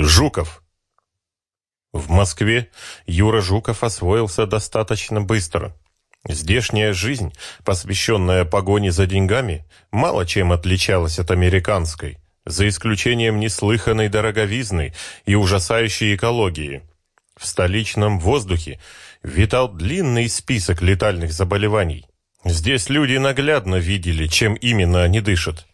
Жуков. В Москве Юра Жуков освоился достаточно быстро. Здешняя жизнь, посвященная погоне за деньгами, мало чем отличалась от американской, за исключением неслыханной дороговизны и ужасающей экологии. В столичном воздухе витал длинный список летальных заболеваний. Здесь люди наглядно видели, чем именно они дышат.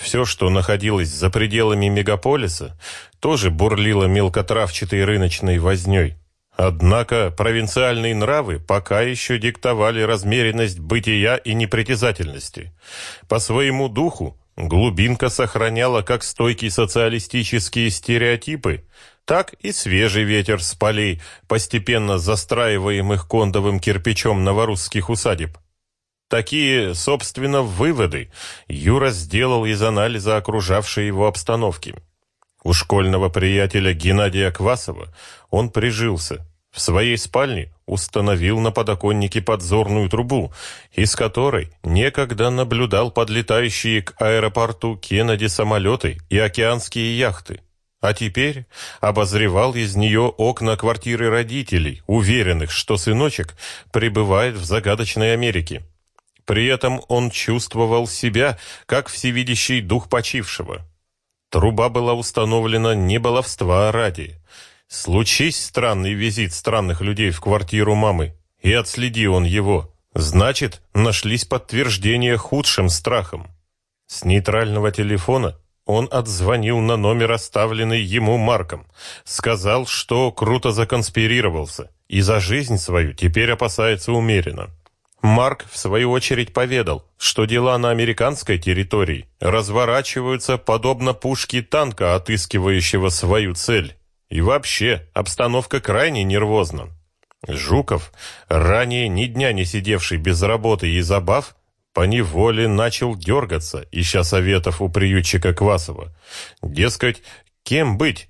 Все, что находилось за пределами мегаполиса, тоже бурлило мелкотравчатой рыночной вознёй. Однако провинциальные нравы пока еще диктовали размеренность бытия и непритязательности. По своему духу глубинка сохраняла как стойкие социалистические стереотипы, так и свежий ветер с полей, постепенно застраиваемых кондовым кирпичом новорусских усадеб. Такие, собственно, выводы Юра сделал из анализа окружавшей его обстановки. У школьного приятеля Геннадия Квасова он прижился. В своей спальне установил на подоконнике подзорную трубу, из которой некогда наблюдал подлетающие к аэропорту Кеннеди самолеты и океанские яхты. А теперь обозревал из нее окна квартиры родителей, уверенных, что сыночек пребывает в загадочной Америке. При этом он чувствовал себя, как всевидящий дух почившего. Труба была установлена не баловства ради. Случись странный визит странных людей в квартиру мамы, и отследи он его, значит, нашлись подтверждения худшим страхам. С нейтрального телефона он отзвонил на номер, оставленный ему Марком, сказал, что круто законспирировался и за жизнь свою теперь опасается умеренно. Марк, в свою очередь, поведал, что дела на американской территории разворачиваются подобно пушке танка, отыскивающего свою цель. И вообще, обстановка крайне нервозна. Жуков, ранее ни дня не сидевший без работы и забав, поневоле начал дергаться, ища советов у приютчика Квасова. Дескать, кем быть?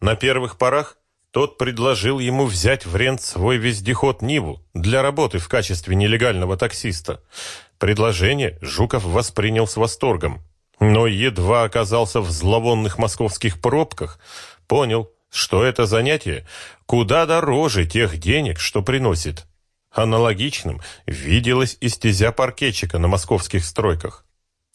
На первых порах тот предложил ему взять в рент свой вездеход «Ниву» для работы в качестве нелегального таксиста. Предложение Жуков воспринял с восторгом, но едва оказался в зловонных московских пробках, понял, что это занятие куда дороже тех денег, что приносит. Аналогичным виделась и стезя паркетчика на московских стройках.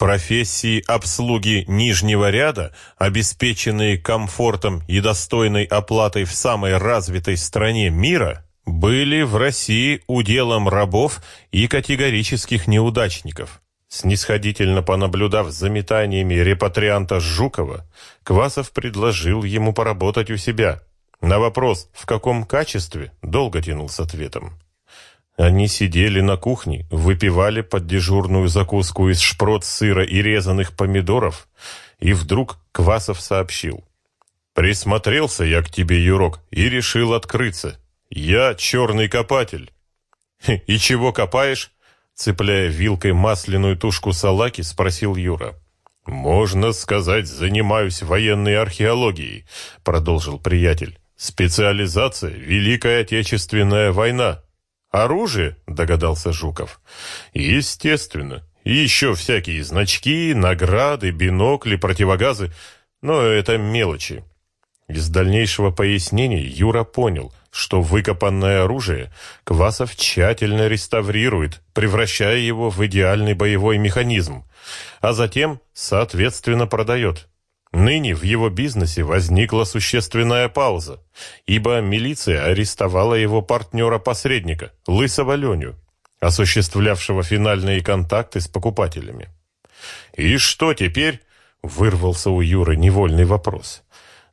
Профессии обслуги нижнего ряда, обеспеченные комфортом и достойной оплатой в самой развитой стране мира, были в России уделом рабов и категорических неудачников. Снисходительно понаблюдав за метаниями репатрианта Жукова, Квасов предложил ему поработать у себя. На вопрос, в каком качестве, долго тянул с ответом. Они сидели на кухне, выпивали под дежурную закуску из шпрот сыра и резаных помидоров, и вдруг Квасов сообщил. «Присмотрелся я к тебе, Юрок, и решил открыться. Я черный копатель». «И чего копаешь?» Цепляя вилкой масляную тушку салаки, спросил Юра. «Можно сказать, занимаюсь военной археологией», — продолжил приятель. «Специализация — Великая Отечественная война». «Оружие?» – догадался Жуков. «Естественно. И еще всякие значки, награды, бинокли, противогазы. Но это мелочи». Из дальнейшего пояснения Юра понял, что выкопанное оружие Квасов тщательно реставрирует, превращая его в идеальный боевой механизм, а затем, соответственно, продает. Ныне в его бизнесе возникла существенная пауза, ибо милиция арестовала его партнера-посредника, Лысого Леню, осуществлявшего финальные контакты с покупателями. «И что теперь?» — вырвался у Юры невольный вопрос.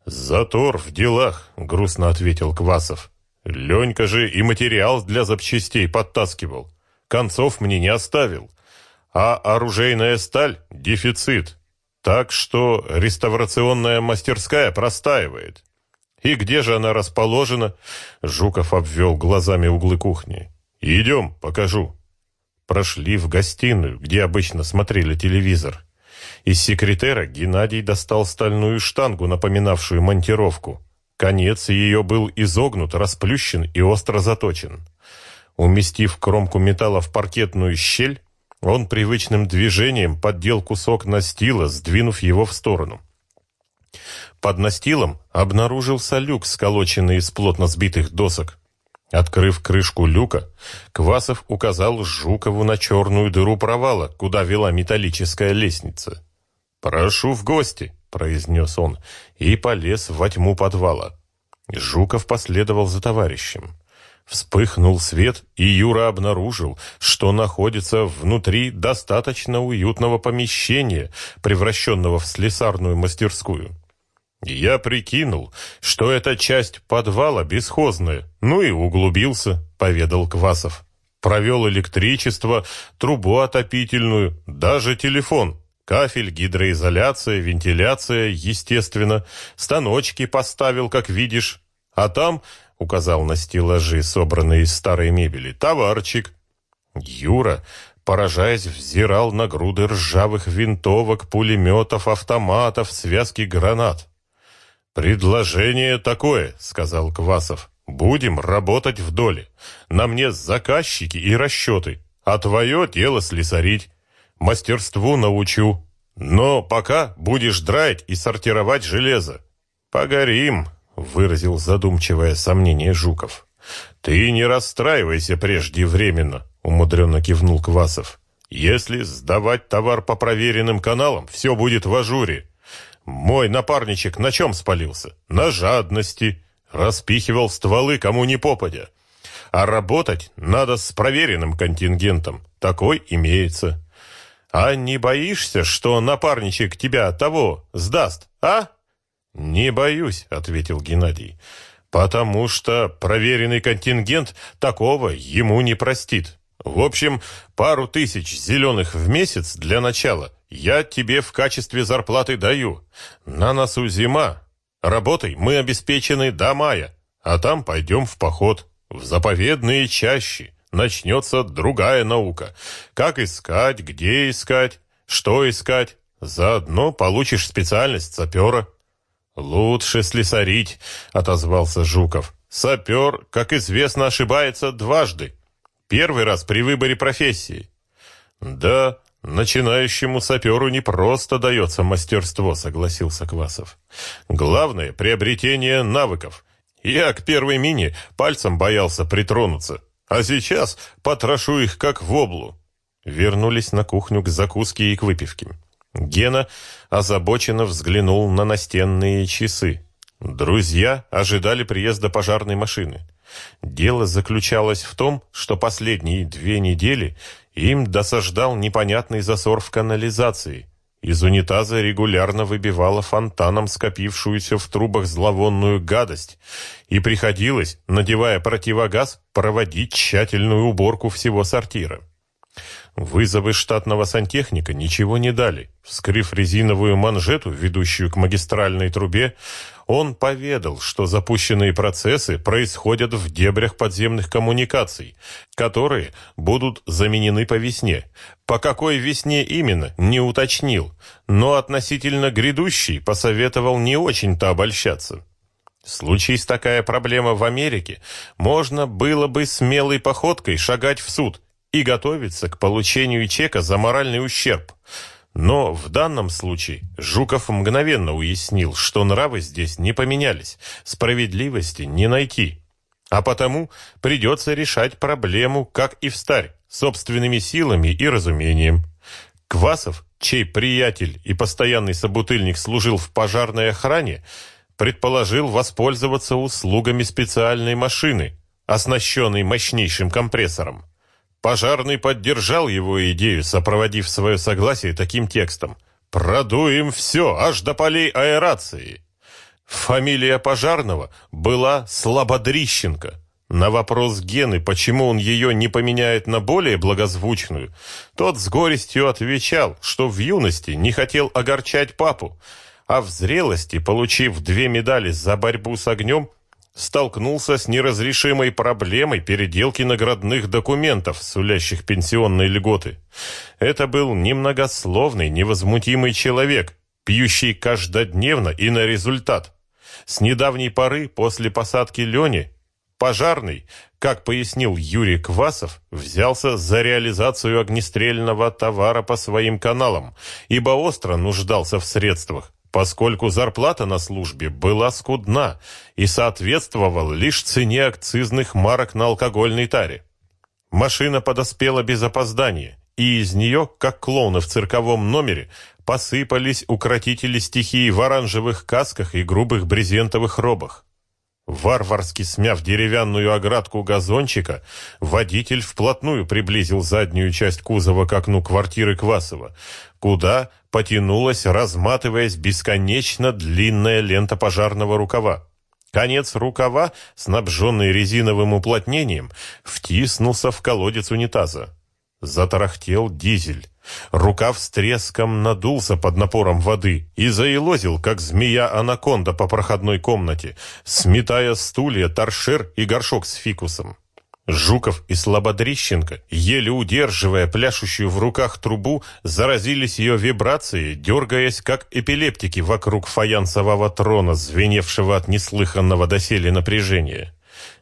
«Затор в делах», — грустно ответил Квасов. «Ленька же и материал для запчастей подтаскивал. Концов мне не оставил. А оружейная сталь — дефицит. Так что реставрационная мастерская простаивает. И где же она расположена? Жуков обвел глазами углы кухни. Идем, покажу. Прошли в гостиную, где обычно смотрели телевизор. Из секретера Геннадий достал стальную штангу, напоминавшую монтировку. Конец ее был изогнут, расплющен и остро заточен. Уместив кромку металла в паркетную щель, он привычным движением поддел кусок настила, сдвинув его в сторону. Под настилом обнаружился люк, сколоченный из плотно сбитых досок. Открыв крышку люка, Квасов указал Жукову на черную дыру провала, куда вела металлическая лестница. «Прошу в гости», — произнес он, и полез во тьму подвала. Жуков последовал за товарищем. Вспыхнул свет, и Юра обнаружил, что находится внутри достаточно уютного помещения, превращенного в слесарную мастерскую. Я прикинул, что эта часть подвала бесхозная, ну и углубился, поведал Квасов. Провел электричество, трубу отопительную, даже телефон. Кафель, гидроизоляция, вентиляция, естественно. Станочки поставил, как видишь. А там, указал на стеллажи, собранные из старой мебели, товарчик. Юра, поражаясь, взирал на груды ржавых винтовок, пулеметов, автоматов, связки гранат. «Предложение такое», — сказал Квасов. «Будем работать в доле. На мне заказчики и расчеты, а твое дело слесарить. Мастерству научу. Но пока будешь драить и сортировать железо». «Погорим», — выразил задумчивое сомнение Жуков. «Ты не расстраивайся преждевременно», — умудренно кивнул Квасов. «Если сдавать товар по проверенным каналам, все будет в ажуре. Мой напарничек на чем спалился? На жадности. Распихивал стволы кому ни попадя. А работать надо с проверенным контингентом. Такой имеется. А не боишься, что напарничек тебя того сдаст, а? Не боюсь, ответил Геннадий. Потому что проверенный контингент такого ему не простит. В общем, пару тысяч зеленых в месяц для начала я тебе в качестве зарплаты даю. На носу зима. Работай, мы обеспечены до мая, а там пойдем в поход, в заповедные чащи. Начнется другая наука. Как искать, где искать, что искать. Заодно получишь специальность сапера. «Лучше слесарить», — отозвался Жуков. «Сапер, как известно, ошибается дважды. Первый раз при выборе профессии». «Да, «Начинающему саперу не просто дается мастерство», — согласился Квасов. «Главное — приобретение навыков. Я к первой мине пальцем боялся притронуться, а сейчас потрошу их как в облу». Вернулись на кухню к закуске и к выпивке. Гена озабоченно взглянул на настенные часы. Друзья ожидали приезда пожарной машины. Дело заключалось в том, что последние две недели им досаждал непонятный засор в канализации. Из унитаза регулярно выбивала фонтаном скопившуюся в трубах зловонную гадость, и приходилось, надевая противогаз, проводить тщательную уборку всего сортира. Вызовы штатного сантехника ничего не дали. Вскрыв резиновую манжету, ведущую к магистральной трубе, он поведал, что запущенные процессы происходят в дебрях подземных коммуникаций, которые будут заменены по весне. По какой весне именно, не уточнил, но относительно грядущей посоветовал не очень-то обольщаться. Случись такая проблема в Америке, можно было бы смелой походкой шагать в суд и готовиться к получению чека за моральный ущерб – но в данном случае Жуков мгновенно уяснил, что нравы здесь не поменялись, справедливости не найти. А потому придется решать проблему, как и в старь, собственными силами и разумением. Квасов, чей приятель и постоянный собутыльник служил в пожарной охране, предположил воспользоваться услугами специальной машины, оснащенной мощнейшим компрессором. Пожарный поддержал его идею, сопроводив свое согласие таким текстом. «Продуем все, аж до полей аэрации». Фамилия пожарного была Слободрищенко. На вопрос Гены, почему он ее не поменяет на более благозвучную, тот с горестью отвечал, что в юности не хотел огорчать папу, а в зрелости, получив две медали за борьбу с огнем, столкнулся с неразрешимой проблемой переделки наградных документов, сулящих пенсионные льготы. Это был немногословный, невозмутимый человек, пьющий каждодневно и на результат. С недавней поры, после посадки Лени, пожарный, как пояснил Юрий Квасов, взялся за реализацию огнестрельного товара по своим каналам, ибо остро нуждался в средствах, поскольку зарплата на службе была скудна и соответствовала лишь цене акцизных марок на алкогольной таре. Машина подоспела без опоздания, и из нее, как клоуны в цирковом номере, посыпались укротители стихии в оранжевых касках и грубых брезентовых робах. Варварски смяв деревянную оградку газончика, водитель вплотную приблизил заднюю часть кузова к окну квартиры Квасова, куда потянулась, разматываясь бесконечно длинная лента пожарного рукава. Конец рукава, снабженный резиновым уплотнением, втиснулся в колодец унитаза. Затарахтел дизель. Рукав с треском надулся под напором воды и заелозил, как змея-анаконда по проходной комнате, сметая стулья, торшер и горшок с фикусом. Жуков и Слободрищенко, еле удерживая пляшущую в руках трубу, заразились ее вибрацией, дергаясь, как эпилептики вокруг фаянсового трона, звеневшего от неслыханного доселе напряжения.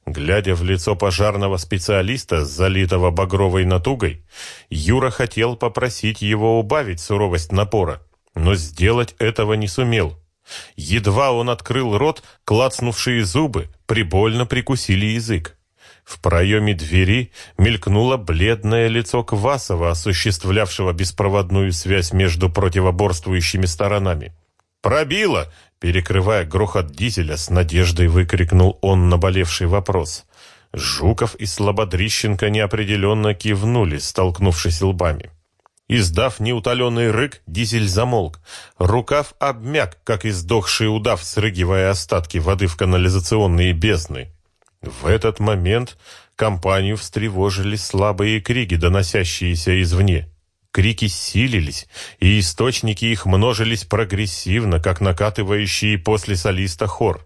Глядя в лицо пожарного специалиста, залитого багровой натугой, Юра хотел попросить его убавить суровость напора, но сделать этого не сумел. Едва он открыл рот, клацнувшие зубы прибольно прикусили язык. В проеме двери мелькнуло бледное лицо Квасова, осуществлявшего беспроводную связь между противоборствующими сторонами. «Пробило!» Перекрывая грохот дизеля, с надеждой выкрикнул он наболевший вопрос. Жуков и Слободрищенко неопределенно кивнули, столкнувшись лбами. Издав неутоленный рык, дизель замолк. Рукав обмяк, как издохший удав, срыгивая остатки воды в канализационные бездны. В этот момент компанию встревожили слабые крики, доносящиеся извне. Крики силились, и источники их множились прогрессивно, как накатывающий после солиста хор.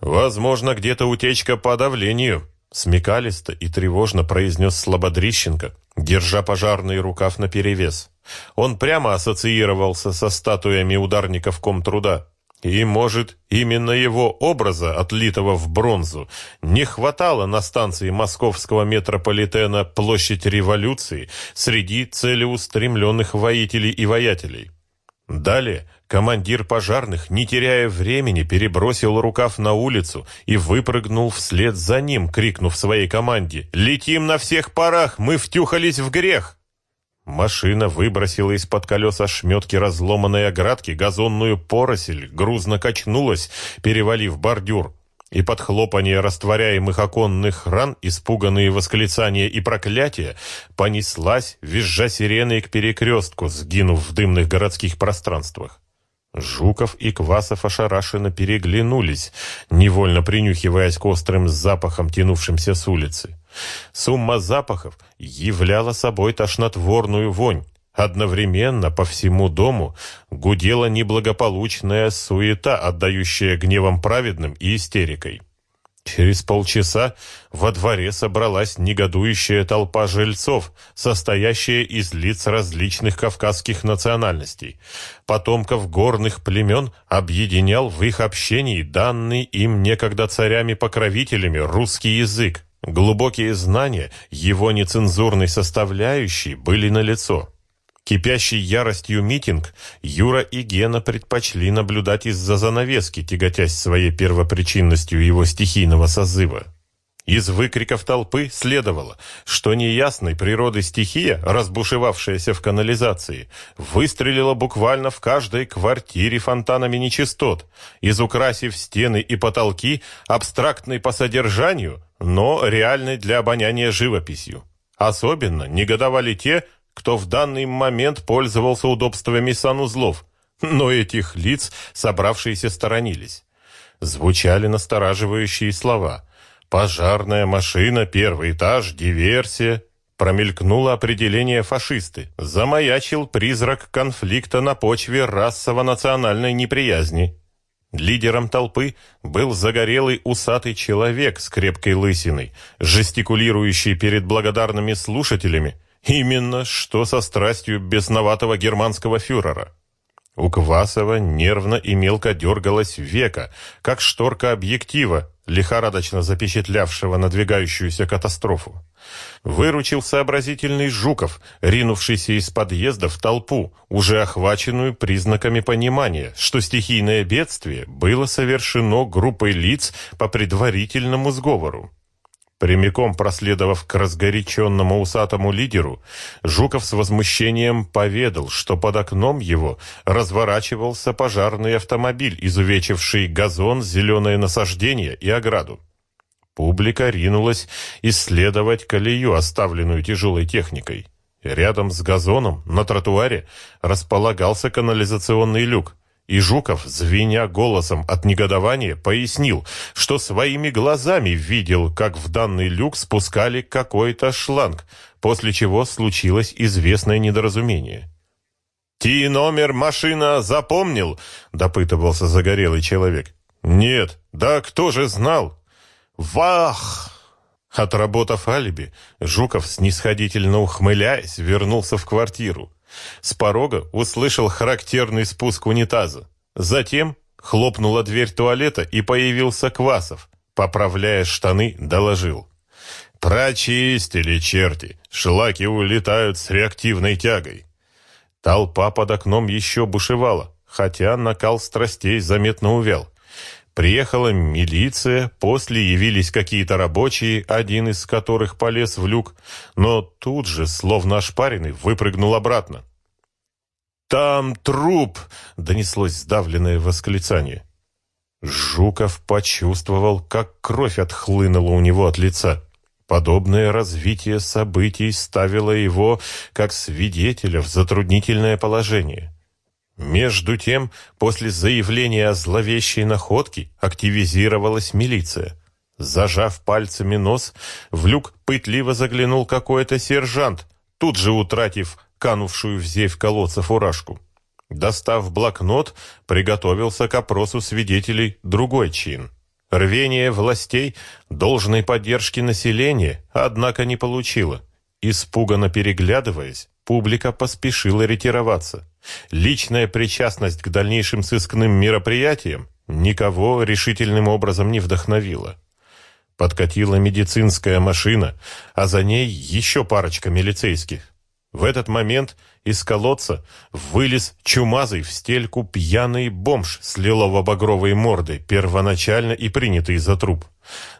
«Возможно, где-то утечка по давлению», — смекалисто и тревожно произнес Слободрищенко, держа пожарный рукав наперевес. Он прямо ассоциировался со статуями ударников комтруда. И, может, именно его образа, отлитого в бронзу, не хватало на станции московского метрополитена площадь революции среди целеустремленных воителей и воятелей. Далее командир пожарных, не теряя времени, перебросил рукав на улицу и выпрыгнул вслед за ним, крикнув своей команде «Летим на всех парах! Мы втюхались в грех!» Машина выбросила из-под колес ошметки разломанной оградки, газонную поросель, грузно качнулась, перевалив бордюр. И под хлопанье растворяемых оконных ран, испуганные восклицания и проклятия, понеслась, визжа сиреной к перекрестку, сгинув в дымных городских пространствах. Жуков и Квасов ошарашенно переглянулись, невольно принюхиваясь к острым запахам, тянувшимся с улицы. Сумма запахов являла собой тошнотворную вонь. Одновременно по всему дому гудела неблагополучная суета, отдающая гневом праведным и истерикой. Через полчаса во дворе собралась негодующая толпа жильцов, состоящая из лиц различных кавказских национальностей. Потомков горных племен объединял в их общении данный им некогда царями-покровителями русский язык. Глубокие знания его нецензурной составляющей были налицо. Кипящий яростью митинг Юра и Гена предпочли наблюдать из-за занавески, тяготясь своей первопричинностью его стихийного созыва. Из выкриков толпы следовало, что неясной природы стихия, разбушевавшаяся в канализации, выстрелила буквально в каждой квартире фонтанами нечистот, изукрасив стены и потолки абстрактной по содержанию, но реальной для обоняния живописью. Особенно негодовали те, кто в данный момент пользовался удобствами санузлов, но этих лиц собравшиеся сторонились. Звучали настораживающие слова «пожарная машина, первый этаж, диверсия». Промелькнуло определение фашисты. Замаячил призрак конфликта на почве расово-национальной неприязни. Лидером толпы был загорелый усатый человек с крепкой лысиной, жестикулирующий перед благодарными слушателями Именно что со страстью бесноватого германского фюрера. У Квасова нервно и мелко дергалась века, как шторка объектива, лихорадочно запечатлявшего надвигающуюся катастрофу. Выручил сообразительный Жуков, ринувшийся из подъезда в толпу, уже охваченную признаками понимания, что стихийное бедствие было совершено группой лиц по предварительному сговору. Прямиком проследовав к разгоряченному усатому лидеру, Жуков с возмущением поведал, что под окном его разворачивался пожарный автомобиль, изувечивший газон, зеленое насаждение и ограду. Публика ринулась исследовать колею, оставленную тяжелой техникой. Рядом с газоном на тротуаре располагался канализационный люк. И Жуков, звеня голосом от негодования, пояснил, что своими глазами видел, как в данный люк спускали какой-то шланг, после чего случилось известное недоразумение. «Ти номер машина запомнил?» — допытывался загорелый человек. «Нет, да кто же знал?» «Вах!» Отработав алиби, Жуков, снисходительно ухмыляясь, вернулся в квартиру. С порога услышал характерный спуск унитаза. Затем хлопнула дверь туалета и появился Квасов. Поправляя штаны, доложил. «Прочистили черти! Шлаки улетают с реактивной тягой!» Толпа под окном еще бушевала, хотя накал страстей заметно увял. Приехала милиция, после явились какие-то рабочие, один из которых полез в люк, но тут же, словно ошпаренный, выпрыгнул обратно. «Там труп!» — донеслось сдавленное восклицание. Жуков почувствовал, как кровь отхлынула у него от лица. Подобное развитие событий ставило его, как свидетеля, в затруднительное положение. Между тем, после заявления о зловещей находке активизировалась милиция. Зажав пальцами нос, в люк пытливо заглянул какой-то сержант, тут же утратив канувшую в зевь колодца фуражку. Достав блокнот, приготовился к опросу свидетелей другой чин. Рвение властей должной поддержки населения, однако, не получило. Испуганно переглядываясь, публика поспешила ретироваться. Личная причастность к дальнейшим сыскным мероприятиям никого решительным образом не вдохновила. Подкатила медицинская машина, а за ней еще парочка милицейских. В этот момент из колодца вылез чумазый в стельку пьяный бомж с лилово-багровой мордой, первоначально и принятый за труп.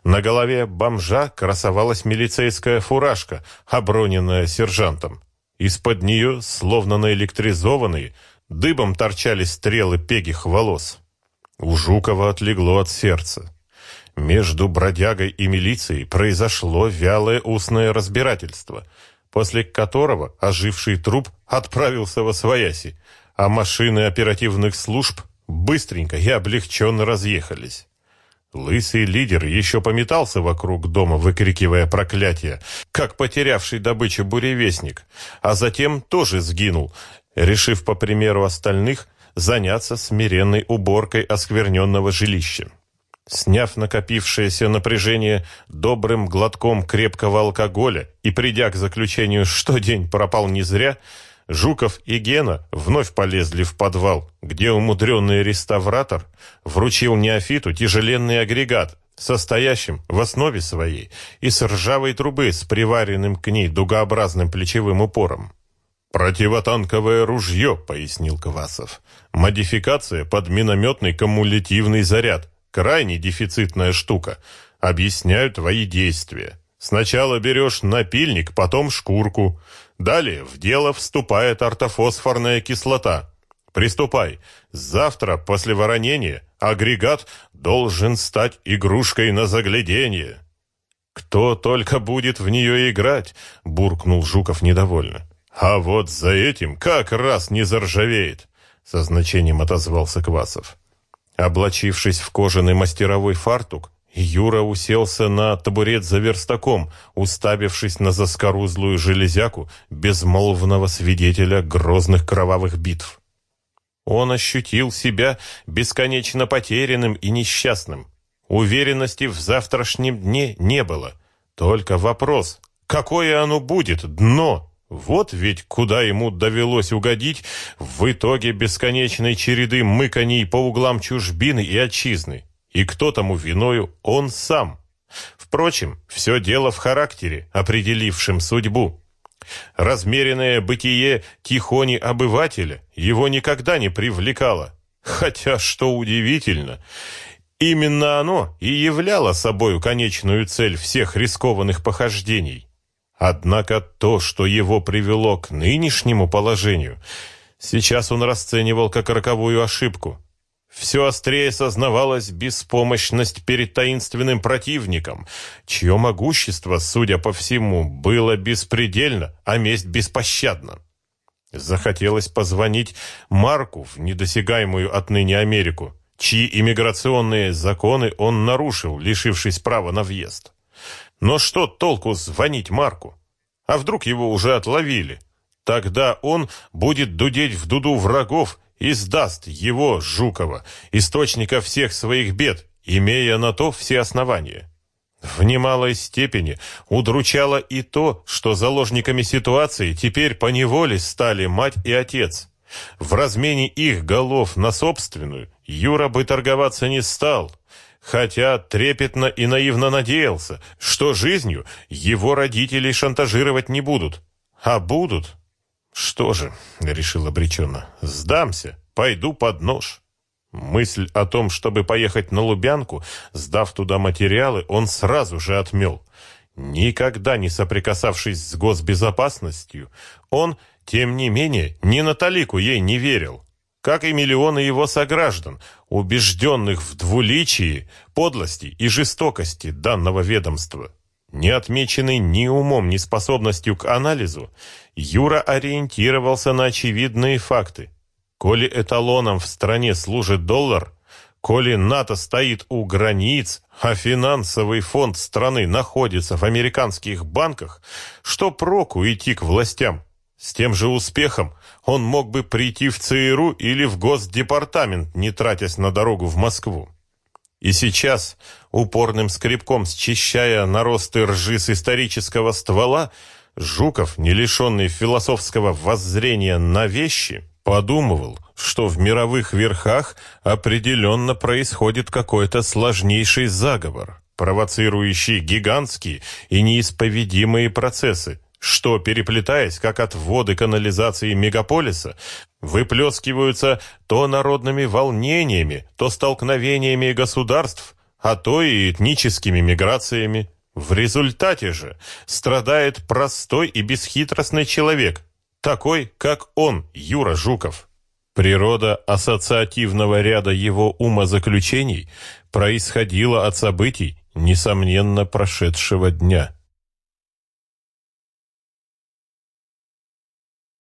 На голове бомжа красовалась милицейская фуражка, оброненная сержантом. Из-под нее, словно наэлектризованные, дыбом торчали стрелы пегих волос. У Жукова отлегло от сердца. Между бродягой и милицией произошло вялое устное разбирательство, после которого оживший труп отправился во свояси, а машины оперативных служб быстренько и облегченно разъехались. Лысый лидер еще пометался вокруг дома, выкрикивая проклятие, как потерявший добычу буревестник, а затем тоже сгинул, решив, по примеру остальных, заняться смиренной уборкой оскверненного жилища. Сняв накопившееся напряжение добрым глотком крепкого алкоголя и придя к заключению, что день пропал не зря, Жуков и Гена вновь полезли в подвал, где умудренный реставратор вручил неофиту тяжеленный агрегат, состоящим в основе своей из ржавой трубы с приваренным к ней дугообразным плечевым упором. «Противотанковое ружье», — пояснил Квасов. «Модификация под минометный кумулятивный заряд. Крайне дефицитная штука. Объясняю твои действия. Сначала берешь напильник, потом шкурку». Далее в дело вступает ортофосфорная кислота. Приступай. Завтра после воронения агрегат должен стать игрушкой на загляденье. Кто только будет в нее играть, буркнул Жуков недовольно. А вот за этим как раз не заржавеет, со значением отозвался Квасов. Облачившись в кожаный мастеровой фартук, Юра уселся на табурет за верстаком, уставившись на заскорузлую железяку безмолвного свидетеля грозных кровавых битв. Он ощутил себя бесконечно потерянным и несчастным. Уверенности в завтрашнем дне не было. Только вопрос, какое оно будет, дно? Вот ведь куда ему довелось угодить в итоге бесконечной череды мыканий по углам чужбины и отчизны. И кто тому виною? Он сам. Впрочем, все дело в характере, определившем судьбу. Размеренное бытие тихони обывателя его никогда не привлекало. Хотя, что удивительно, именно оно и являло собою конечную цель всех рискованных похождений. Однако то, что его привело к нынешнему положению, сейчас он расценивал как роковую ошибку. Все острее сознавалась беспомощность перед таинственным противником, чье могущество, судя по всему, было беспредельно, а месть беспощадна. Захотелось позвонить Марку в недосягаемую отныне Америку, чьи иммиграционные законы он нарушил, лишившись права на въезд. Но что толку звонить Марку? А вдруг его уже отловили? Тогда он будет дудеть в дуду врагов и сдаст его, Жукова, источника всех своих бед, имея на то все основания. В немалой степени удручало и то, что заложниками ситуации теперь поневоле стали мать и отец. В размене их голов на собственную Юра бы торговаться не стал, хотя трепетно и наивно надеялся, что жизнью его родители шантажировать не будут. А будут? Что же, решил обреченно, сдамся, пойду под нож. Мысль о том, чтобы поехать на Лубянку, сдав туда материалы, он сразу же отмел. Никогда не соприкасавшись с госбезопасностью, он, тем не менее, ни на талику ей не верил. Как и миллионы его сограждан, убежденных в двуличии, подлости и жестокости данного ведомства. Не отмеченный ни умом, ни способностью к анализу, Юра ориентировался на очевидные факты. Коли эталоном в стране служит доллар, коли НАТО стоит у границ, а финансовый фонд страны находится в американских банках, что проку идти к властям? С тем же успехом он мог бы прийти в ЦРУ или в Госдепартамент, не тратясь на дорогу в Москву. И сейчас, упорным скребком счищая наросты ржи с исторического ствола, Жуков, не лишенный философского воззрения на вещи, Подумывал, что в мировых верхах определенно происходит какой-то сложнейший заговор, провоцирующий гигантские и неисповедимые процессы, что, переплетаясь, как от воды канализации мегаполиса, выплескиваются то народными волнениями, то столкновениями государств, а то и этническими миграциями. В результате же страдает простой и бесхитростный человек, такой, как он, Юра Жуков. Природа ассоциативного ряда его умозаключений происходила от событий, несомненно, прошедшего дня.